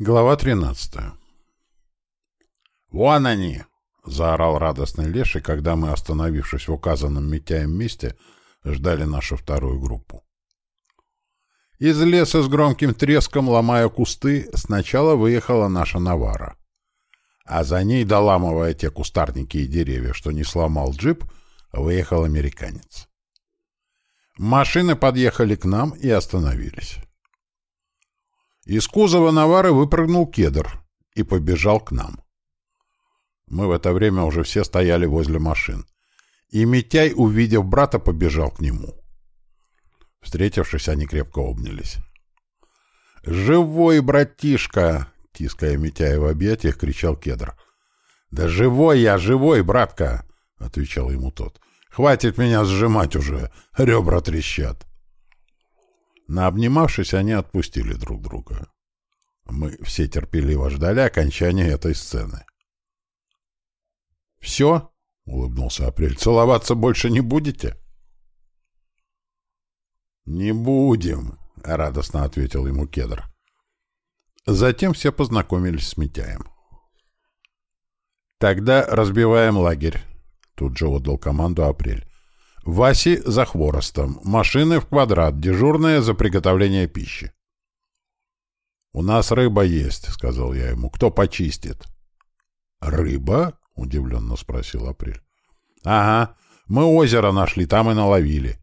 Глава 13 «Вон они!» — заорал радостный Леший, когда мы, остановившись в указанном Митяем месте, ждали нашу вторую группу. Из леса с громким треском, ломая кусты, сначала выехала наша Навара. А за ней, доламывая те кустарники и деревья, что не сломал джип, выехал американец. Машины подъехали к нам и остановились. Из кузова Навары выпрыгнул кедр и побежал к нам. Мы в это время уже все стояли возле машин. И Митяй, увидев брата, побежал к нему. Встретившись, они крепко обнялись. «Живой, братишка!» — тиская Митяя в объятиях, кричал кедр. «Да живой я, живой, братка!» — отвечал ему тот. «Хватит меня сжимать уже, ребра трещат!» Наобнимавшись, они отпустили друг друга. Мы все терпеливо ждали окончания этой сцены. «Все?» — улыбнулся Апрель. «Целоваться больше не будете?» «Не будем», — радостно ответил ему Кедр. Затем все познакомились с Митяем. «Тогда разбиваем лагерь», — тут же отдал команду Апрель. Васи за хворостом, машины в квадрат, дежурные за приготовление пищи. «У нас рыба есть», — сказал я ему. «Кто почистит?» «Рыба?» — удивленно спросил Апрель. «Ага, мы озеро нашли, там и наловили».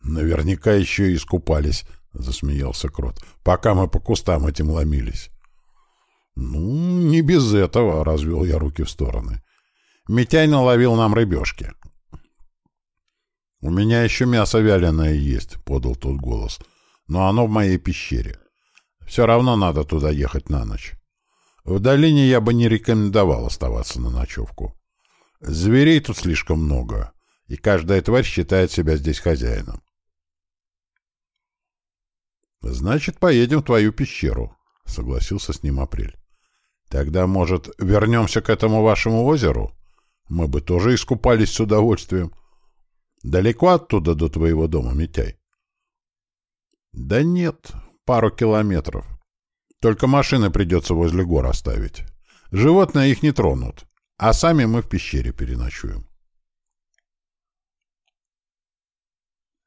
«Наверняка еще и искупались», — засмеялся Крот, «пока мы по кустам этим ломились». «Ну, не без этого», — развел я руки в стороны. «Митяй наловил нам рыбешки. «У меня еще мясо вяленое есть», — подал тот голос. «Но оно в моей пещере. Все равно надо туда ехать на ночь. В долине я бы не рекомендовал оставаться на ночевку. Зверей тут слишком много, и каждая тварь считает себя здесь хозяином». «Значит, поедем в твою пещеру», — согласился с ним Апрель. «Тогда, может, вернемся к этому вашему озеру? Мы бы тоже искупались с удовольствием». Далеко оттуда до твоего дома, Митяй? Да нет, пару километров. Только машины придется возле гор оставить. Животные их не тронут, а сами мы в пещере переночуем.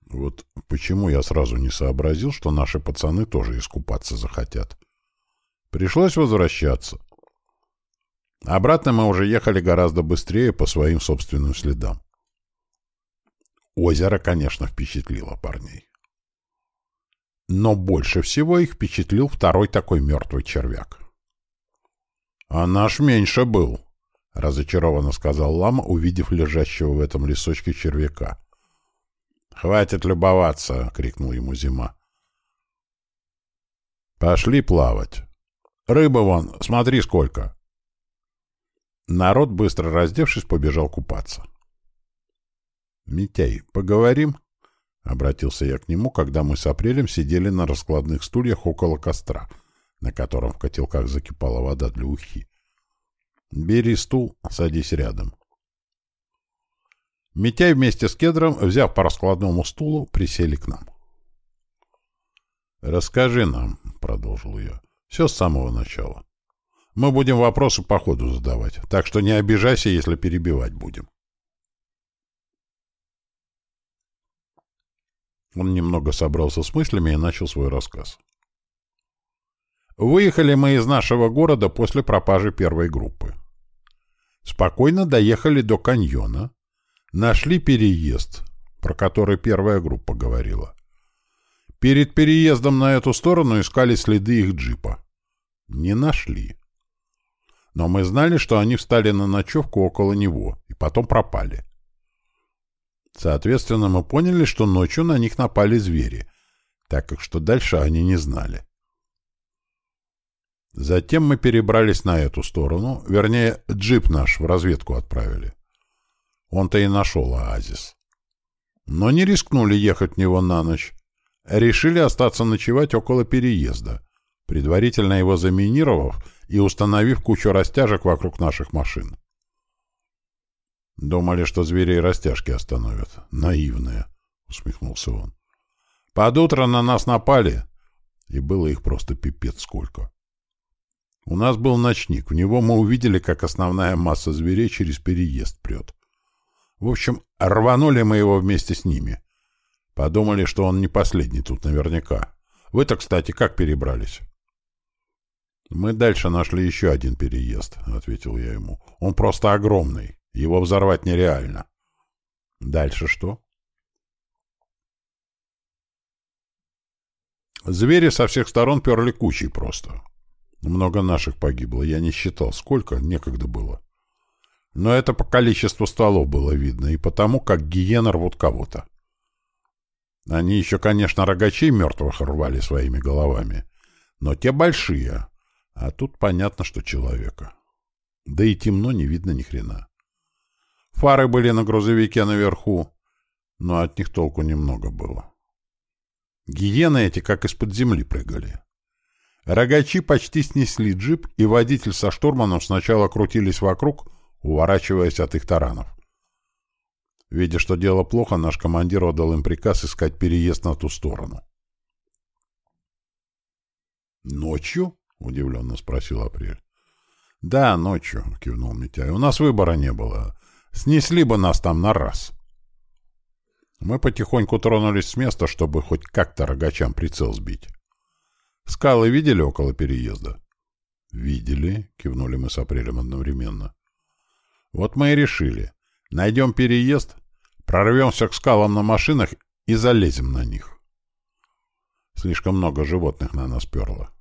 Вот почему я сразу не сообразил, что наши пацаны тоже искупаться захотят. Пришлось возвращаться. Обратно мы уже ехали гораздо быстрее по своим собственным следам. Озеро, конечно, впечатлило парней. Но больше всего их впечатлил второй такой мертвый червяк. «А наш меньше был», — разочарованно сказал Лама, увидев лежащего в этом лесочке червяка. «Хватит любоваться!» — крикнул ему Зима. «Пошли плавать. Рыба вон, смотри сколько!» Народ, быстро раздевшись, побежал купаться. «Митяй, поговорим?» — обратился я к нему, когда мы с Апрелем сидели на раскладных стульях около костра, на котором в котелках закипала вода для ухи. «Бери стул, садись рядом». Митяй вместе с Кедром, взяв по раскладному стулу, присели к нам. «Расскажи нам», — продолжил я, — «все с самого начала. Мы будем вопросы по ходу задавать, так что не обижайся, если перебивать будем». Он немного собрался с мыслями и начал свой рассказ. Выехали мы из нашего города после пропажи первой группы. Спокойно доехали до каньона, нашли переезд, про который первая группа говорила. Перед переездом на эту сторону искали следы их джипа. Не нашли. Но мы знали, что они встали на ночевку около него и потом пропали. Соответственно, мы поняли, что ночью на них напали звери, так как что дальше они не знали. Затем мы перебрались на эту сторону, вернее, джип наш в разведку отправили. Он-то и нашел оазис. Но не рискнули ехать в него на ночь. Решили остаться ночевать около переезда, предварительно его заминировав и установив кучу растяжек вокруг наших машин. Думали, что зверей растяжки остановят. Наивные, — усмехнулся он. Под утро на нас напали, и было их просто пипец сколько. У нас был ночник, в него мы увидели, как основная масса зверей через переезд прет. В общем, рванули мы его вместе с ними. Подумали, что он не последний тут наверняка. Вы-то, кстати, как перебрались? «Мы дальше нашли еще один переезд», — ответил я ему. «Он просто огромный. Его взорвать нереально». «Дальше что?» Звери со всех сторон перли кучей просто. Много наших погибло, я не считал, сколько, некогда было. Но это по количеству стволов было видно, и потому, как гиены рвут кого-то. Они еще, конечно, рогачей мертвых рвали своими головами, но те большие, а тут понятно, что человека. Да и темно, не видно ни хрена. Фары были на грузовике наверху, но от них толку немного было. Гиены эти как из-под земли прыгали. Рогачи почти снесли джип, и водитель со штурманом сначала крутились вокруг, уворачиваясь от их таранов. Видя, что дело плохо, наш командир отдал им приказ искать переезд на ту сторону. «Ночью?» — удивленно спросил Апрель. «Да, ночью», — кивнул Митяй. «У нас выбора не было. Снесли бы нас там на раз». Мы потихоньку тронулись с места, чтобы хоть как-то рогачам прицел сбить. Скалы видели около переезда? Видели, кивнули мы с апрелем одновременно. Вот мы и решили. Найдем переезд, прорвемся к скалам на машинах и залезем на них. Слишком много животных на нас перло.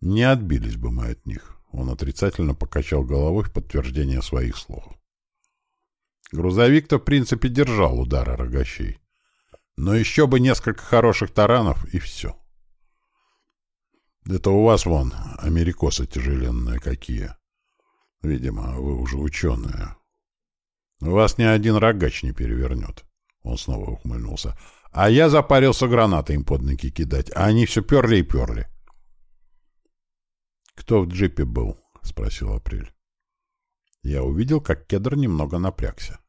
Не отбились бы мы от них. Он отрицательно покачал головой в подтверждение своих слов. Грузовик-то, в принципе, держал удары рогащей. Но еще бы несколько хороших таранов, и все. Это у вас, вон, америкосы тяжеленные какие. Видимо, вы уже ученые. Вас ни один рогач не перевернет. Он снова ухмыльнулся. А я запарился гранаты им под ноги кидать, а они все перли и перли. «Кто в джипе был?» — спросил Апрель. Я увидел, как кедр немного напрягся.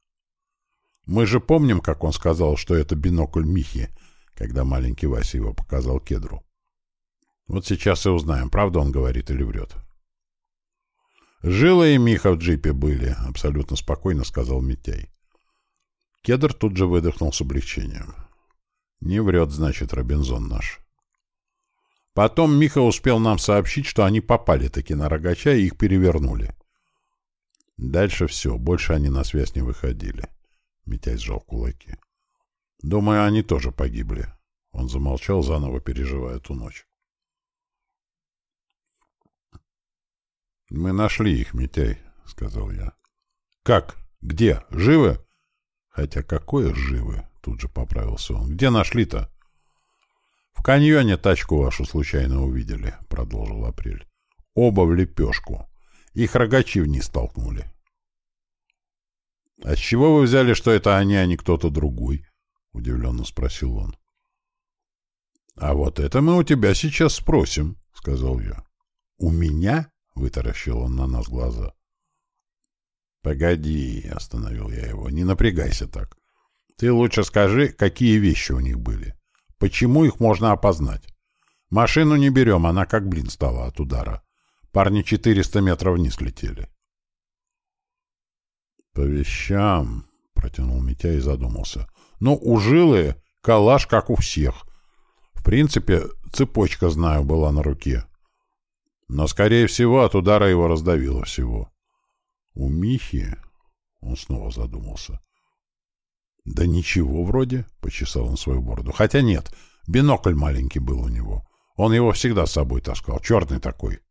Мы же помним, как он сказал, что это бинокль Михи, когда маленький Вася его показал кедру. Вот сейчас и узнаем, правда он говорит или врет. «Жила и Миха в джипе были», — абсолютно спокойно сказал Митяй. Кедр тут же выдохнул с облегчением. «Не врет, значит, Робинзон наш». Потом Миха успел нам сообщить, что они попали-таки на рогача и их перевернули. Дальше все, больше они на связь не выходили. Митяй сжал кулаки. Думаю, они тоже погибли. Он замолчал, заново переживая ту ночь. «Мы нашли их, Митяй», — сказал я. «Как? Где? Живы?» «Хотя какое живы?» — тут же поправился он. «Где нашли-то?» «В каньоне тачку вашу случайно увидели», — продолжил Апрель. «Оба в лепешку. Их рогачи вниз толкнули. — А с чего вы взяли, что это они, а не кто-то другой? — удивленно спросил он. — А вот это мы у тебя сейчас спросим, — сказал я. — У меня? — вытаращил он на нас глаза. — Погоди, — остановил я его, — не напрягайся так. Ты лучше скажи, какие вещи у них были. Почему их можно опознать? Машину не берем, она как блин стала от удара. Парни 400 метров вниз летели. — По вещам, — протянул Митя и задумался. — Ну, у жилы калаш, как у всех. В принципе, цепочка, знаю, была на руке. Но, скорее всего, от удара его раздавило всего. У Михи... Он снова задумался. — Да ничего вроде, — почесал он свою бороду. Хотя нет, бинокль маленький был у него. Он его всегда с собой таскал, черный такой. —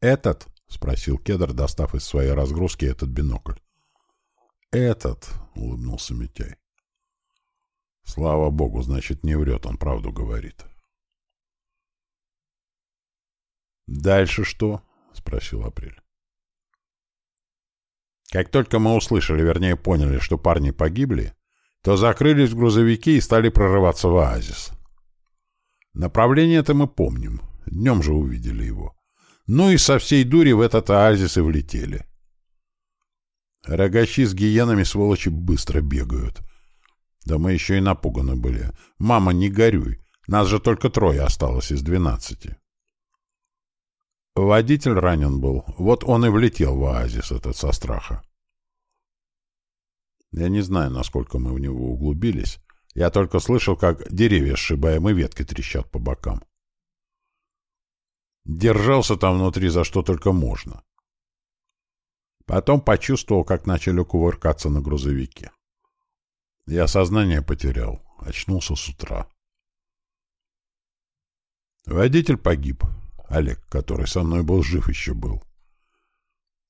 «Этот?» — спросил Кедр, достав из своей разгрузки этот бинокль. «Этот», — улыбнулся Митяй. «Слава богу, значит, не врет, он правду говорит». «Дальше что?» — спросил Апрель. Как только мы услышали, вернее поняли, что парни погибли, то закрылись грузовики и стали прорываться в оазис. Направление-то мы помним, днем же увидели его. Ну и со всей дури в этот оазис и влетели. Рогачи с гиенами, сволочи, быстро бегают. Да мы еще и напуганы были. Мама, не горюй. Нас же только трое осталось из двенадцати. Водитель ранен был. Вот он и влетел в оазис этот со страха. Я не знаю, насколько мы в него углубились. Я только слышал, как деревья сшибаем и ветки трещат по бокам. Держался там внутри за что только можно. Потом почувствовал, как начали кувыркаться на грузовике. Я сознание потерял, очнулся с утра. Водитель погиб. Олег, который со мной был жив, еще был.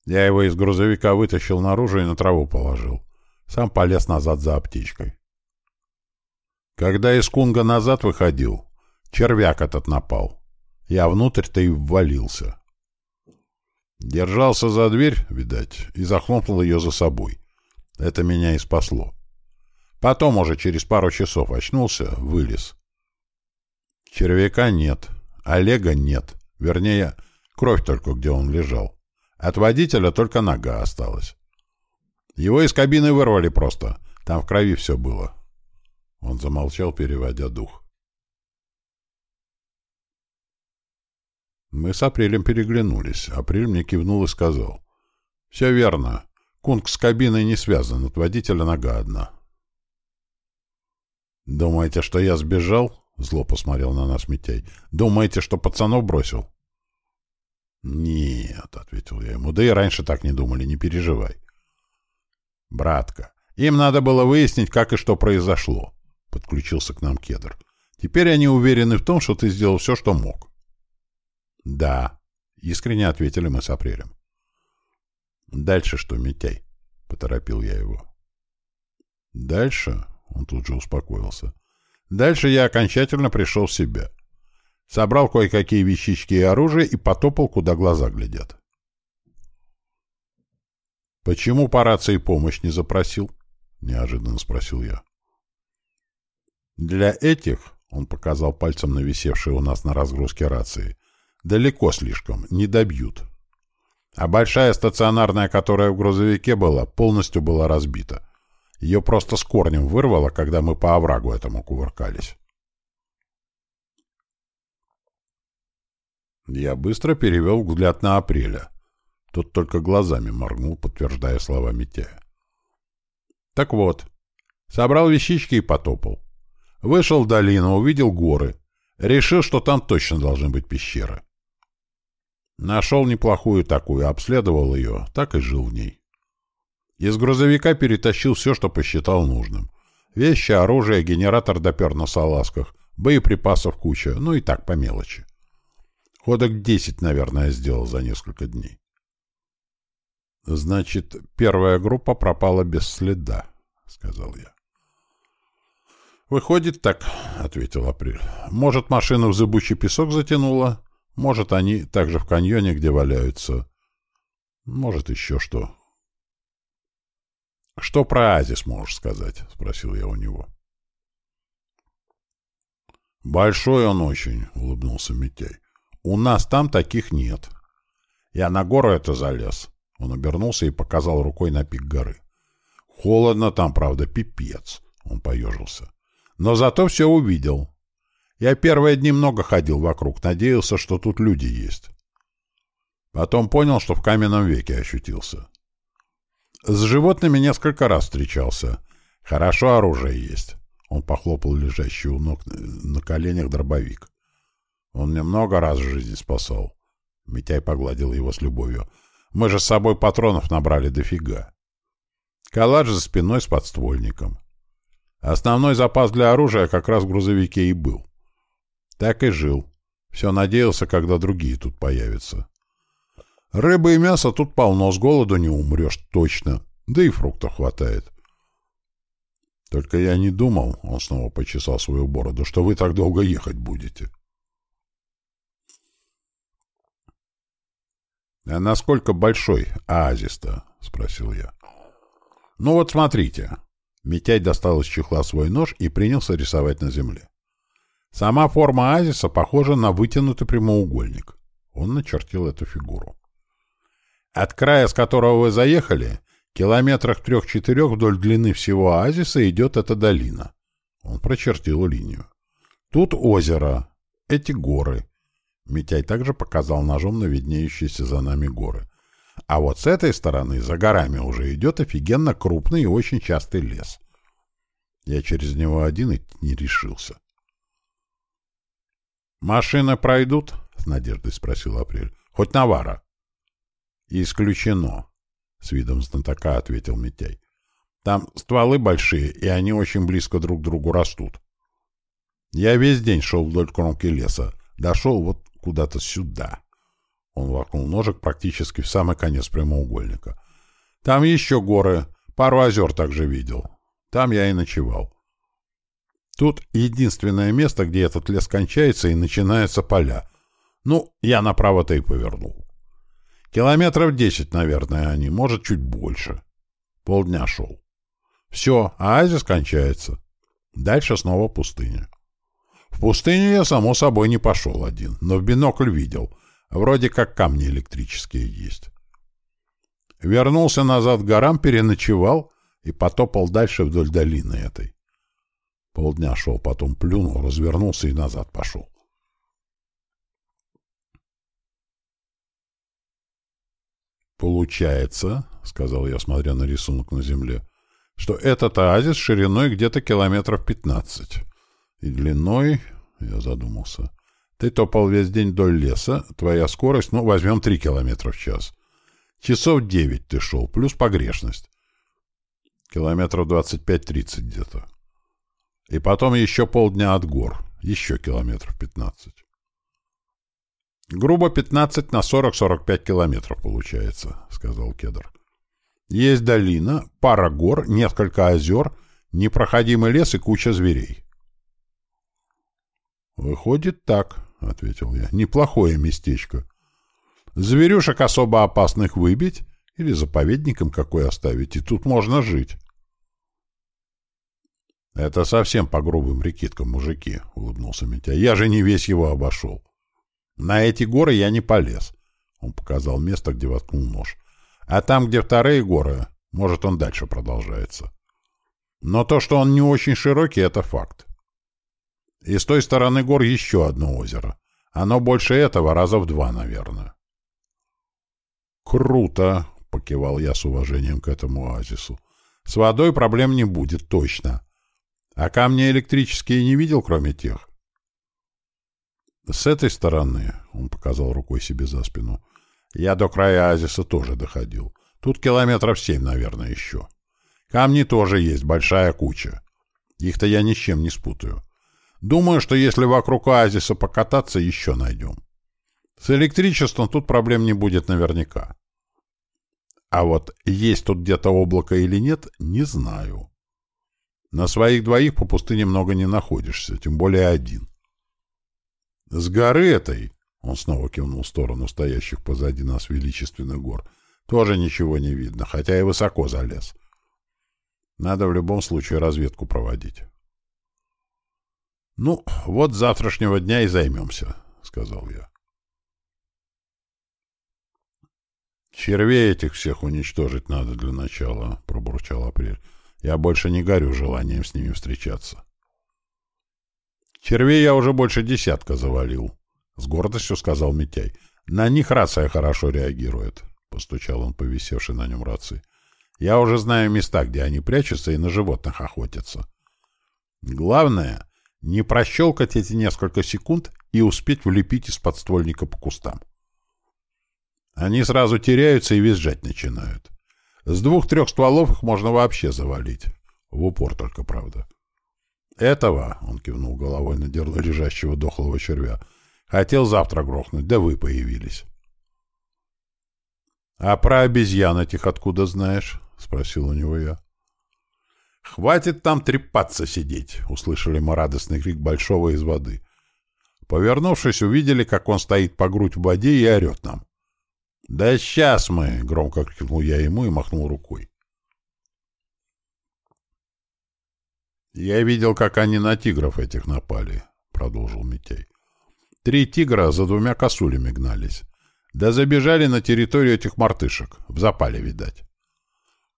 Я его из грузовика вытащил наружу и на траву положил. Сам полез назад за аптечкой. Когда из Кунга назад выходил, червяк этот напал. Я внутрь-то и ввалился. Держался за дверь, видать, и захлопнул ее за собой. Это меня и спасло. Потом уже через пару часов очнулся, вылез. Червяка нет, Олега нет. Вернее, кровь только, где он лежал. От водителя только нога осталась. Его из кабины вырвали просто. Там в крови все было. Он замолчал, переводя дух. Мы с Апрелем переглянулись. Апрель мне кивнул и сказал. «Все верно. Кунг с кабиной не связан, от водителя нога одна». «Думаете, что я сбежал?» — зло посмотрел на нас Митяй. «Думаете, что пацанов бросил?» «Нет», — ответил я ему, — «да и раньше так не думали, не переживай». «Братка, им надо было выяснить, как и что произошло», — подключился к нам Кедр. «Теперь они уверены в том, что ты сделал все, что мог». «Да», — искренне ответили мы с Апрелем. «Дальше что, Митяй?» — поторопил я его. «Дальше?» — он тут же успокоился. «Дальше я окончательно пришел в себя. Собрал кое-какие вещички и оружие и потопал, куда глаза глядят. «Почему по рации помощь не запросил?» — неожиданно спросил я. «Для этих», — он показал пальцем на висевшие у нас на разгрузке рации, — «далеко слишком, не добьют. А большая стационарная, которая в грузовике была, полностью была разбита. Ее просто с корнем вырвало, когда мы по оврагу этому кувыркались». Я быстро перевел взгляд на Апреля. Тот только глазами моргнул, подтверждая слова Митяя. Так вот, собрал вещички и потопал. Вышел в долину, увидел горы. Решил, что там точно должны быть пещеры. Нашел неплохую такую, обследовал ее, так и жил в ней. Из грузовика перетащил все, что посчитал нужным. Вещи, оружие, генератор допер на салазках, боеприпасов куча, ну и так по мелочи. Ходок десять, наверное, сделал за несколько дней. «Значит, первая группа пропала без следа», — сказал я. «Выходит так», — ответил Апрель. «Может, машину в зыбучий песок затянуло, может, они также в каньоне, где валяются, может, еще что». «Что про Азис можешь сказать?» — спросил я у него. «Большой он очень», — улыбнулся Митяй. У нас там таких нет. Я на гору это залез. Он обернулся и показал рукой на пик горы. Холодно там, правда, пипец. Он поежился. Но зато все увидел. Я первые дни много ходил вокруг, надеялся, что тут люди есть. Потом понял, что в каменном веке ощутился. С животными несколько раз встречался. Хорошо оружие есть. Он похлопал лежащий у ног на коленях дробовик. Он мне много раз в жизни спасал. Митяй погладил его с любовью. Мы же с собой патронов набрали дофига. Калаш за спиной с подствольником. Основной запас для оружия как раз в грузовике и был. Так и жил. Все надеялся, когда другие тут появятся. Рыбы и мяса тут полно, с голоду не умрешь точно. Да и фруктов хватает. Только я не думал, он снова почесал свою бороду, что вы так долго ехать будете. «А насколько большой оазис-то?» — спросил я. «Ну вот смотрите». Митяй достал из чехла свой нож и принялся рисовать на земле. Сама форма оазиса похожа на вытянутый прямоугольник. Он начертил эту фигуру. От края, с которого вы заехали, километрах трех-четырех вдоль длины всего оазиса идет эта долина. Он прочертил линию. Тут озеро, эти горы. Митяй также показал ножом на виднеющиеся за нами горы. А вот с этой стороны, за горами, уже идет офигенно крупный и очень частый лес. Я через него один идти не решился. «Машины пройдут?» — с надеждой спросил Апрель. «Хоть Навара?» «Исключено», — с видом знатока ответил Митяй. «Там стволы большие, и они очень близко друг к другу растут. Я весь день шел вдоль кромки леса, дошел вот куда-то сюда». Он воткнул ножик практически в самый конец прямоугольника. «Там еще горы, пару озер также видел. Там я и ночевал. Тут единственное место, где этот лес кончается и начинаются поля. Ну, я направо-то и повернул. Километров десять, наверное, они, может, чуть больше. Полдня шел. Все, оазис кончается. Дальше снова пустыня. В пустыню я, само собой, не пошел один, но в бинокль видел. Вроде как камни электрические есть. Вернулся назад к горам, переночевал и потопал дальше вдоль долины этой. Полдня шел, потом плюнул, развернулся и назад пошел. «Получается, — сказал я, смотря на рисунок на земле, — что этот оазис шириной где-то километров пятнадцать. И длиной, — я задумался, — ты топал весь день вдоль леса, твоя скорость, ну, возьмем три километра в час. Часов девять ты шел, плюс погрешность. Километров двадцать пять-тридцать где-то. И потом еще полдня от гор, еще километров 15. Грубо 15 на 40-45 километров получается, сказал Кедр. Есть долина, пара гор, несколько озер, непроходимый лес и куча зверей. Выходит так, ответил я. Неплохое местечко. Зверюшек особо опасных выбить или заповедником какой оставить, и тут можно жить. «Это совсем по грубым прикидкам, мужики», — улыбнулся Митя. «Я же не весь его обошел. На эти горы я не полез». Он показал место, где воткнул нож. «А там, где вторые горы, может, он дальше продолжается. Но то, что он не очень широкий, — это факт. И с той стороны гор еще одно озеро. Оно больше этого раза в два, наверное». «Круто!» — покивал я с уважением к этому оазису. «С водой проблем не будет, точно. А камни электрические не видел, кроме тех? С этой стороны, он показал рукой себе за спину, я до края оазиса тоже доходил. Тут километров семь, наверное, еще. Камни тоже есть, большая куча. Их-то я ни с чем не спутаю. Думаю, что если вокруг оазиса покататься, еще найдем. С электричеством тут проблем не будет наверняка. А вот есть тут где-то облако или нет, не знаю. На своих двоих по пустыне много не находишься, тем более один. С горы этой, он снова кивнул в сторону стоящих позади нас величественных гор, тоже ничего не видно, хотя и высоко залез. Надо в любом случае разведку проводить. «Ну, вот завтрашнего дня и займемся», — сказал я. «Червей этих всех уничтожить надо для начала», — пробурчал Апрель. Я больше не горю желанием с ними встречаться. Червей я уже больше десятка завалил, — с гордостью сказал Митяй. На них рация хорошо реагирует, — постучал он по висевшей на нем рации. Я уже знаю места, где они прячутся и на животных охотятся. Главное — не прощелкать эти несколько секунд и успеть влепить из подствольника по кустам. Они сразу теряются и визжать начинают. С двух-трех стволов их можно вообще завалить. В упор только, правда. Этого, — он кивнул головой на дерло лежащего дохлого червя, — хотел завтра грохнуть, да вы появились. — А про обезьян этих откуда знаешь? — спросил у него я. — Хватит там трепаться сидеть, — услышали мы радостный крик большого из воды. Повернувшись, увидели, как он стоит по грудь в воде и орет нам. «Да сейчас мы!» — громко крикнул я ему и махнул рукой. «Я видел, как они на тигров этих напали», — продолжил Митяй. «Три тигра за двумя косулями гнались. Да забежали на территорию этих мартышек. В запале, видать.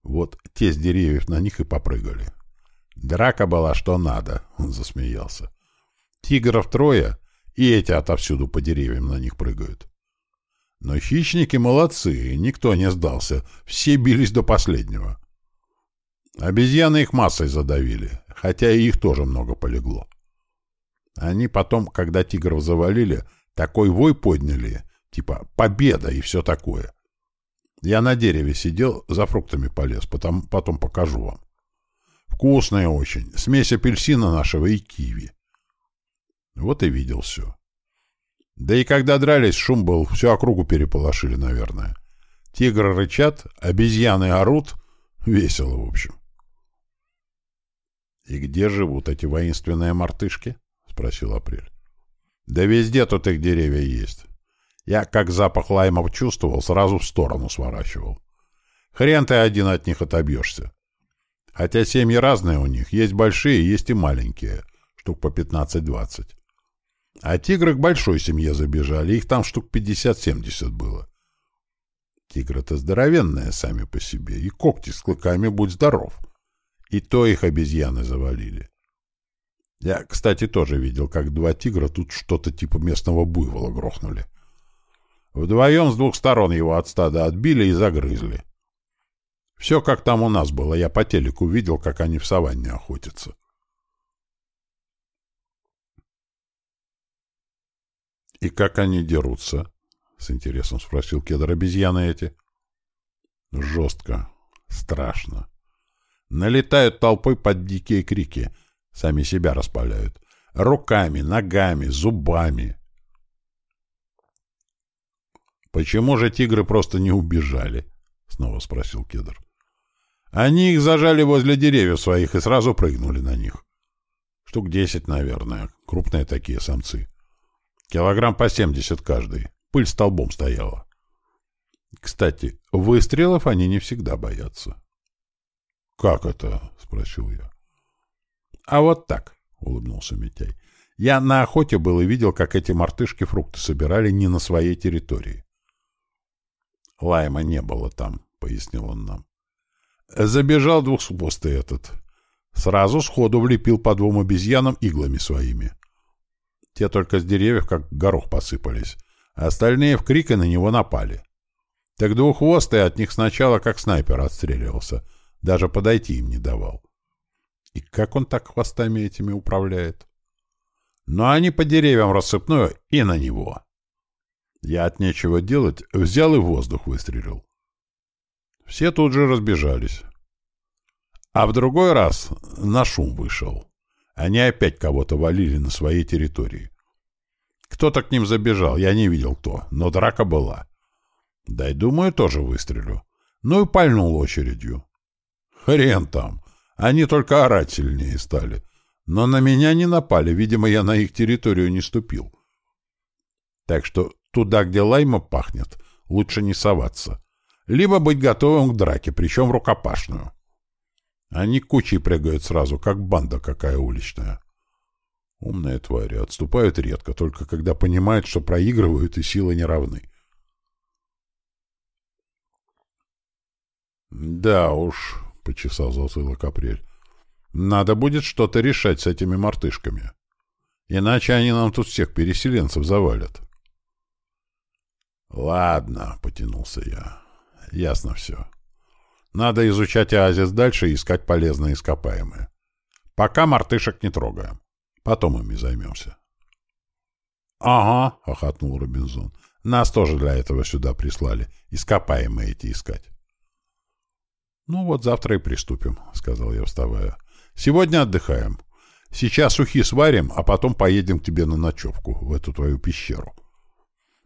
Вот те с деревьев на них и попрыгали. Драка была что надо», — он засмеялся. «Тигров трое, и эти отовсюду по деревьям на них прыгают. Но хищники молодцы, никто не сдался, все бились до последнего. Обезьяны их массой задавили, хотя и их тоже много полегло. Они потом, когда тигров завалили, такой вой подняли, типа «победа» и все такое. Я на дереве сидел, за фруктами полез, потом, потом покажу вам. Вкусная очень, смесь апельсина нашего и киви. Вот и видел все. Да и когда дрались, шум был, всю округу переполошили, наверное. Тигры рычат, обезьяны орут. Весело, в общем. — И где живут эти воинственные мартышки? — спросил Апрель. — Да везде тут их деревья есть. Я, как запах лаймов чувствовал, сразу в сторону сворачивал. Хрен ты один от них отобьешься. Хотя семьи разные у них, есть большие, есть и маленькие, штук по 15-20. А тигры к большой семье забежали, их там штук 50-70 было. Тигры-то здоровенные сами по себе, и когти с клыками будь здоров. И то их обезьяны завалили. Я, кстати, тоже видел, как два тигра тут что-то типа местного буйвола грохнули. Вдвоем с двух сторон его от стада отбили и загрызли. Все как там у нас было, я по телеку видел, как они в саванне охотятся. «И как они дерутся?» — с интересом спросил кедр. «Обезьяны эти?» «Жестко. Страшно. Налетают толпой под дикие крики. Сами себя распаляют. Руками, ногами, зубами. «Почему же тигры просто не убежали?» — снова спросил кедр. «Они их зажали возле деревьев своих и сразу прыгнули на них. Штук десять, наверное. Крупные такие самцы. Килограмм по семьдесят каждый. Пыль столбом стояла. Кстати, выстрелов они не всегда боятся». «Как это?» — спросил я. «А вот так», — улыбнулся Митяй. «Я на охоте был и видел, как эти мартышки фрукты собирали не на своей территории. Лайма не было там, — пояснил он нам. Забежал двуххвостый этот. Сразу сходу влепил по двум обезьянам иглами своими. Те только с деревьев как горох посыпались, а остальные в крик и на него напали. Так двуххвостый от них сначала как снайпер отстреливался, даже подойти им не давал. И как он так хвостами этими управляет? Но они по деревьям рассыпную и на него. Я от нечего делать взял и в воздух выстрелил. Все тут же разбежались. А в другой раз на шум вышел. Они опять кого-то валили на своей территории. Кто-то к ним забежал, я не видел кто, но драка была. Дай, думаю, тоже выстрелю. Ну и пальнул очередью. Хрен там. Они только орать сильнее стали. Но на меня не напали, видимо, я на их территорию не ступил. Так что Туда, где лайма пахнет, лучше не соваться. Либо быть готовым к драке, причем рукопашную. Они кучей прыгают сразу, как банда какая уличная. Умные твари отступают редко, только когда понимают, что проигрывают и силы не равны. «Да уж», — почесал затылок Апрель, — «надо будет что-то решать с этими мартышками. Иначе они нам тут всех переселенцев завалят». «Ладно», — потянулся я. «Ясно все. Надо изучать оазис дальше и искать полезные ископаемые. Пока мартышек не трогаем. Потом ими займемся». «Ага», — охотнул Робинзон. «Нас тоже для этого сюда прислали. Ископаемые эти искать». «Ну вот завтра и приступим», — сказал я, вставая. «Сегодня отдыхаем. Сейчас ухи сварим, а потом поедем к тебе на ночевку, в эту твою пещеру».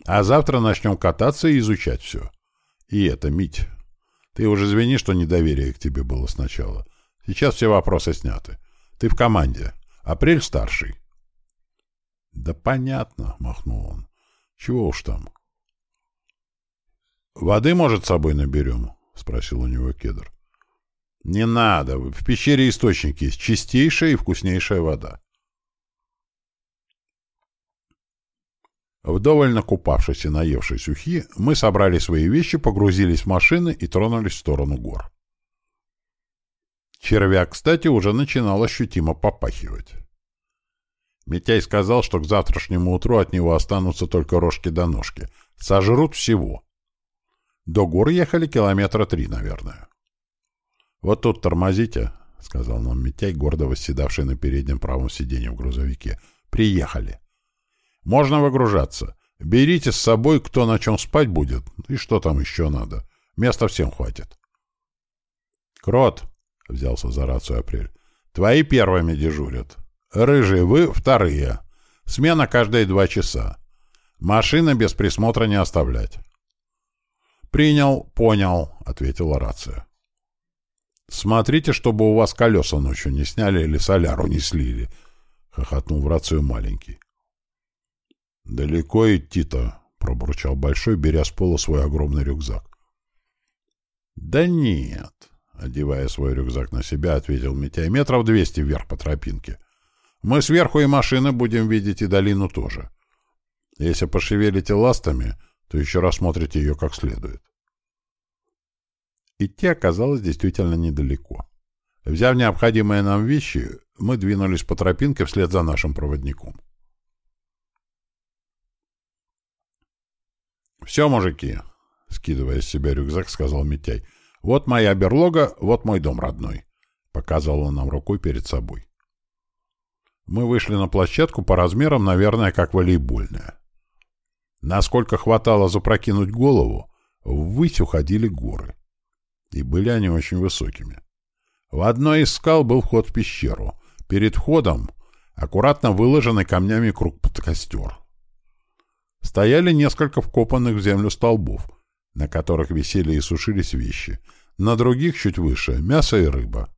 А завтра начнем кататься и изучать все. И это, Мить, ты уже извини, что недоверие к тебе было сначала. Сейчас все вопросы сняты. Ты в команде. Апрель старший. Да понятно, махнул он. Чего уж там. Воды, может, с собой наберем? Спросил у него кедр. Не надо. В пещере источник есть. Чистейшая и вкуснейшая вода. Вдоволь накупавшись и наевшись ухи, мы собрали свои вещи, погрузились в машины и тронулись в сторону гор. Червяк, кстати, уже начинал ощутимо попахивать. Митяй сказал, что к завтрашнему утру от него останутся только рожки до ножки. Сожрут всего. До гор ехали километра три, наверное. «Вот тут тормозите», — сказал нам Митяй, гордо восседавший на переднем правом сиденье в грузовике. «Приехали. Можно выгружаться. Берите с собой, кто на чем спать будет, и что там еще надо. Места всем хватит». «Крот», — взялся за рацию Апрель, — «твои первыми дежурят. Рыжие вы вторые. Смена каждые два часа. Машины без присмотра не оставлять». «Принял, понял», — ответила рация. «Смотрите, чтобы у вас колеса ночью не сняли или соляру не слили», — хохотнул в рацию маленький. «Далеко идти-то», — пробурчал Большой, беря с пола свой огромный рюкзак. «Да нет», — одевая свой рюкзак на себя, ответил Митяй, — «метров двести вверх по тропинке. Мы сверху и машины будем видеть, и долину тоже. Если пошевелите ластами, то еще рассмотрите ее как следует». Идти оказалось действительно недалеко. Взяв необходимые нам вещи, мы двинулись по тропинке вслед за нашим проводником. «Все, мужики!» — скидывая с себя рюкзак, сказал Митяй. «Вот моя берлога, вот мой дом родной!» — показал он нам рукой перед собой. Мы вышли на площадку по размерам, наверное, как волейбольная. Насколько хватало запрокинуть голову, ввысь уходили горы и были они очень высокими. В одной из скал был вход в пещеру. Перед входом аккуратно выложенный камнями круг под костер. Стояли несколько вкопанных в землю столбов, на которых висели и сушились вещи. На других, чуть выше, мясо и рыба.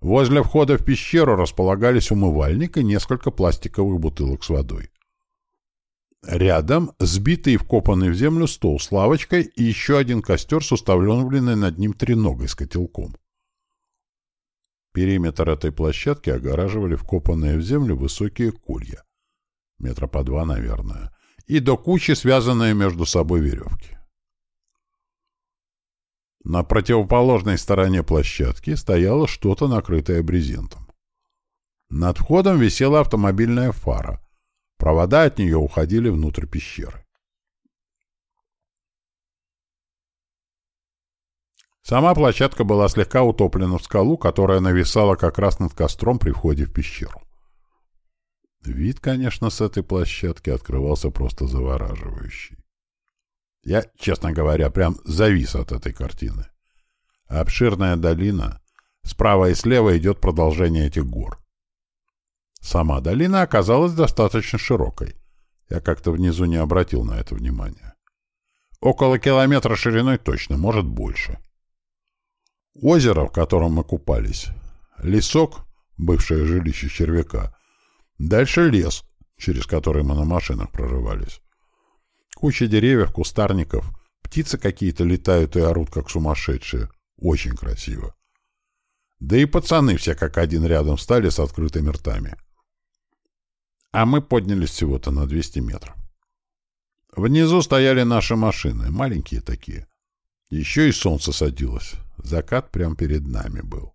Возле входа в пещеру располагались умывальник и несколько пластиковых бутылок с водой. Рядом сбитый и вкопанный в землю стол с лавочкой и еще один костер с уставленной над ним треногой с котелком. Периметр этой площадки огораживали вкопанные в землю высокие колья, метра по два, наверное, и до кучи связанные между собой веревки. На противоположной стороне площадки стояло что-то, накрытое брезентом. Над входом висела автомобильная фара — Провода от нее уходили внутрь пещеры. Сама площадка была слегка утоплена в скалу, которая нависала как раз над костром при входе в пещеру. Вид, конечно, с этой площадки открывался просто завораживающий. Я, честно говоря, прям завис от этой картины. Обширная долина, справа и слева идет продолжение этих гор. Сама долина оказалась достаточно широкой. Я как-то внизу не обратил на это внимания. Около километра шириной точно, может больше. Озеро, в котором мы купались, лесок, бывшее жилище червяка, дальше лес, через который мы на машинах прорывались. Куча деревьев, кустарников, птицы какие-то летают и орут, как сумасшедшие. Очень красиво. Да и пацаны все как один рядом стали с открытыми ртами а мы поднялись всего-то на 200 метров. Внизу стояли наши машины, маленькие такие. Еще и солнце садилось. Закат прямо перед нами был.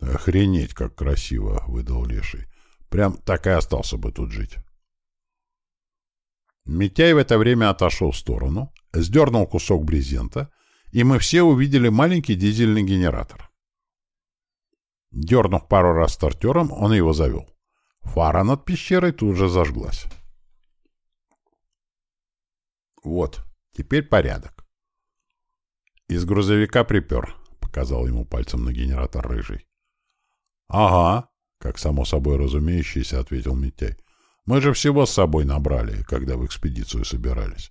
«Охренеть, как красиво!» — выдал Леший. «Прям так и остался бы тут жить». Митяй в это время отошел в сторону, сдернул кусок брезента, и мы все увидели маленький дизельный генератор. Дернув пару раз стартером, он его завел. Фара над пещерой тут же зажглась. Вот, теперь порядок. Из грузовика припер, показал ему пальцем на генератор рыжий. Ага, как само собой разумеющийся, ответил Митяй. Мы же всего с собой набрали, когда в экспедицию собирались.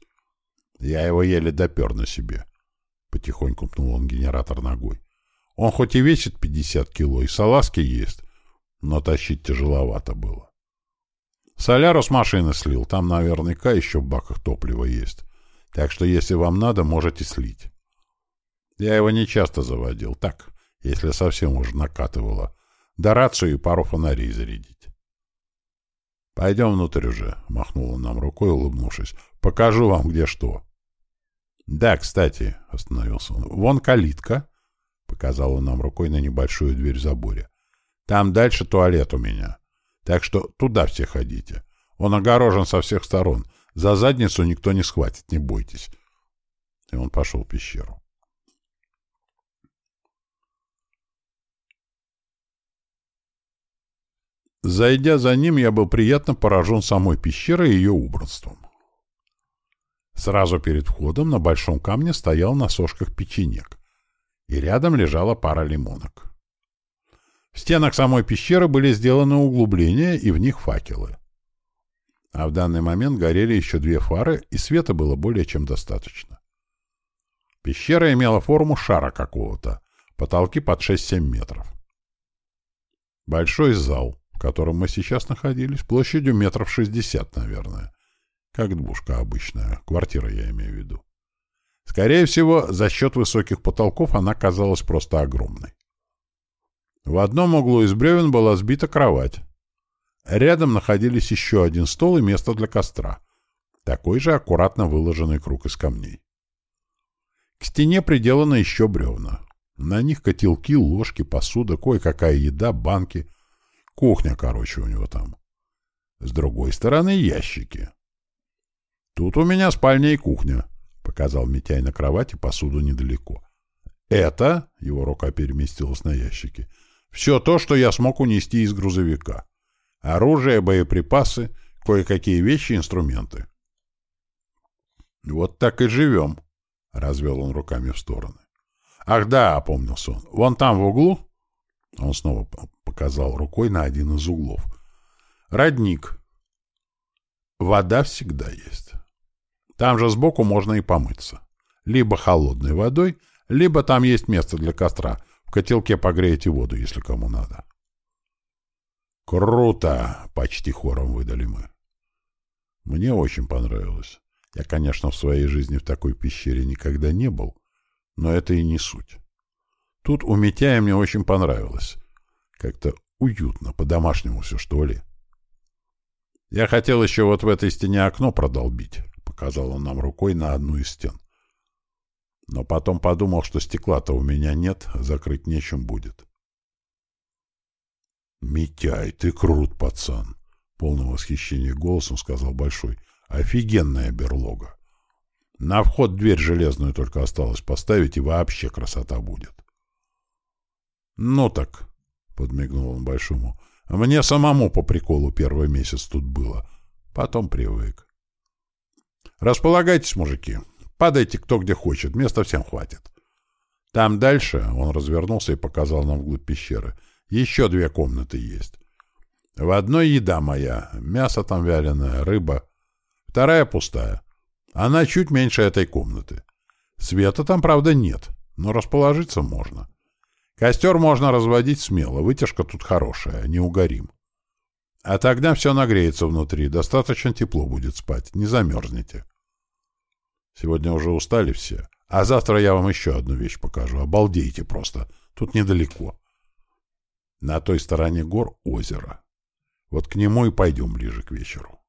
Я его еле допер на себе. Потихоньку пнул он генератор ногой. Он хоть и весит 50 кило, и салазки есть, но тащить тяжеловато было. Соляру с машины слил, там наверняка еще в баках топливо есть. Так что, если вам надо, можете слить. Я его не часто заводил, так, если совсем уж накатывало. Да рацию и пару фонарей зарядить. «Пойдем внутрь уже», — махнул он нам рукой, улыбнувшись. «Покажу вам, где что». «Да, кстати», — остановился он, — «вон калитка», — показал он нам рукой на небольшую дверь в заборе. Там дальше туалет у меня. Так что туда все ходите. Он огорожен со всех сторон. За задницу никто не схватит, не бойтесь. И он пошел в пещеру. Зайдя за ним, я был приятно поражен самой пещерой и ее убранством. Сразу перед входом на большом камне стоял на сошках печенек, и рядом лежала пара лимонок. В стенах самой пещеры были сделаны углубления и в них факелы. А в данный момент горели еще две фары, и света было более чем достаточно. Пещера имела форму шара какого-то, потолки под 6-7 метров. Большой зал, котором мы сейчас находились, площадью метров 60, наверное. Как двушка обычная, квартира я имею в виду. Скорее всего, за счет высоких потолков она казалась просто огромной. В одном углу из бревен была сбита кровать. Рядом находились еще один стол и место для костра. Такой же аккуратно выложенный круг из камней. К стене приделаны еще бревна. На них котелки, ложки, посуда, кое-какая еда, банки. Кухня, короче, у него там. С другой стороны ящики. Тут у меня спальня и кухня, — показал Митяй на кровати посуду недалеко. Это, — его рука переместилась на ящики, — все то, что я смог унести из грузовика. Оружие, боеприпасы, кое-какие вещи, инструменты. «Вот так и живем», — развел он руками в стороны. «Ах да», — опомнился он, — «вон там в углу...» Он снова показал рукой на один из углов. «Родник. Вода всегда есть. Там же сбоку можно и помыться. Либо холодной водой, либо там есть место для костра, в котелке погреете воду, если кому надо. «Круто!» — почти хором выдали мы. Мне очень понравилось. Я, конечно, в своей жизни в такой пещере никогда не был, но это и не суть. Тут у Митяя мне очень понравилось. Как-то уютно, по-домашнему все, что ли. Я хотел еще вот в этой стене окно продолбить, — показал он нам рукой на одну из стен. Но потом подумал, что стекла-то у меня нет, закрыть нечем будет. «Митяй, ты крут, пацан!» — полным восхищением голосом сказал Большой. «Офигенная берлога! На вход дверь железную только осталось поставить, и вообще красота будет!» «Ну так!» — подмигнул он Большому. «Мне самому по приколу первый месяц тут было. Потом привык. Располагайтесь, мужики. Падайте кто где хочет, места всем хватит. Там дальше, он развернулся и показал нам вглубь пещеры, еще две комнаты есть. В одной еда моя, мясо там вяленое, рыба. Вторая пустая. Она чуть меньше этой комнаты. Света там, правда, нет, но расположиться можно. Костер можно разводить смело, вытяжка тут хорошая, не угорим. А тогда все нагреется внутри, достаточно тепло будет спать, не замерзнете. Сегодня уже устали все. А завтра я вам еще одну вещь покажу. Обалдейте просто. Тут недалеко. На той стороне гор озеро. Вот к нему и пойдем ближе к вечеру.